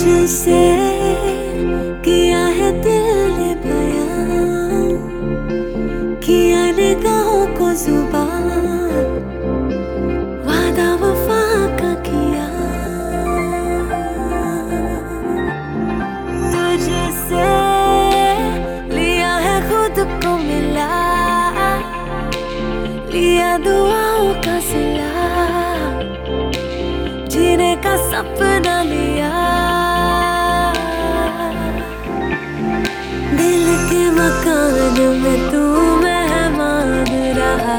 तुझसे किया है दिल ने बयां किया निगाहों को मिला, लिया दुआओं का सिला, जीने का सपना लिया तू मेहमान रहा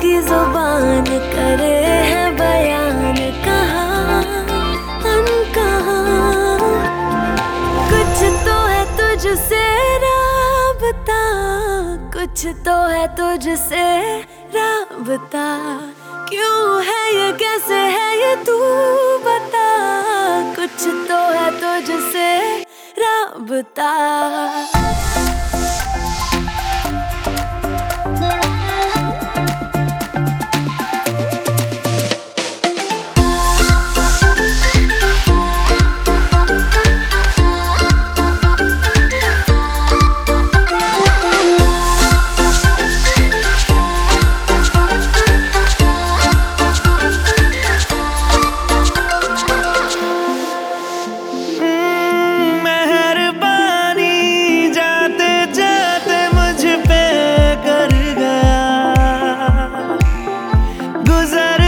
की ज़ुबान करे है बयान कहा। अनकहा कुछ तो है तुझसे राबता, कुछ तो है तुझसे राबता। क्यों है ये कैसे है? राबता मेहरबानी गुजरता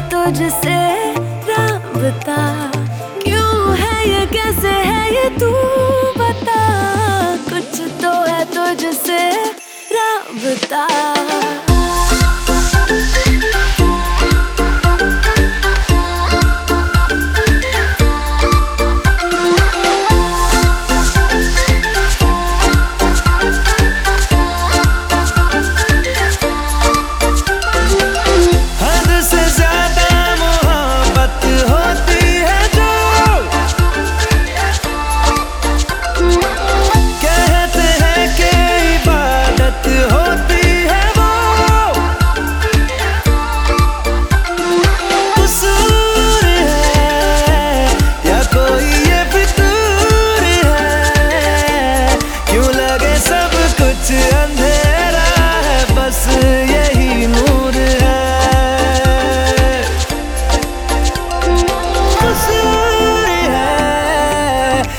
तुझसे राबता। क्यों है ये, कैसे है ये तू बता। कुछ तो है तुझसे राबता।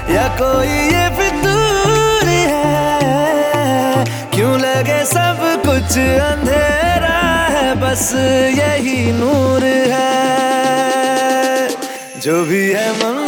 या कोई ये फितूर है? क्यों लगे सब कुछ अंधेरा है? बस यही नूर है। जो भी है मन